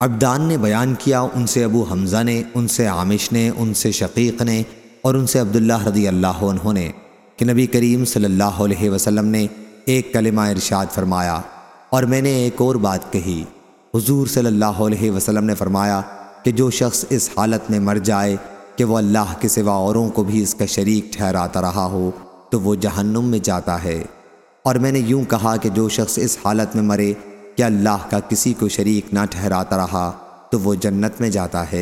عبدان نے بیان کیا، ان سے ابو حمزہ نے، ان سے عامش نے، ان سے شقیق نے اور ان سے عبداللہ رضی اللہ عنہ نے کہ نبی کریم صلی اللہ علیہ وسلم نے ایک کلمہ ارشاد فرمایا۔ اور میں نے ایک اور بات کہی، حضور صلی اللہ علیہ وسلم نے فرمایا کہ جو شخص اس حالت میں مر جائے کہ وہ اللہ کے سوا اوروں کو بھی اس کا شریک ٹھہراتا رہا ہو، تو وہ جہنم میں جاتا ہے۔ اور میں نے یوں کہا کہ جو شخص اس حالت میں مرے نے اللہ کا کسی کو شریک نہ ٹھہراتا رہا تو وہ جنت میں جاتا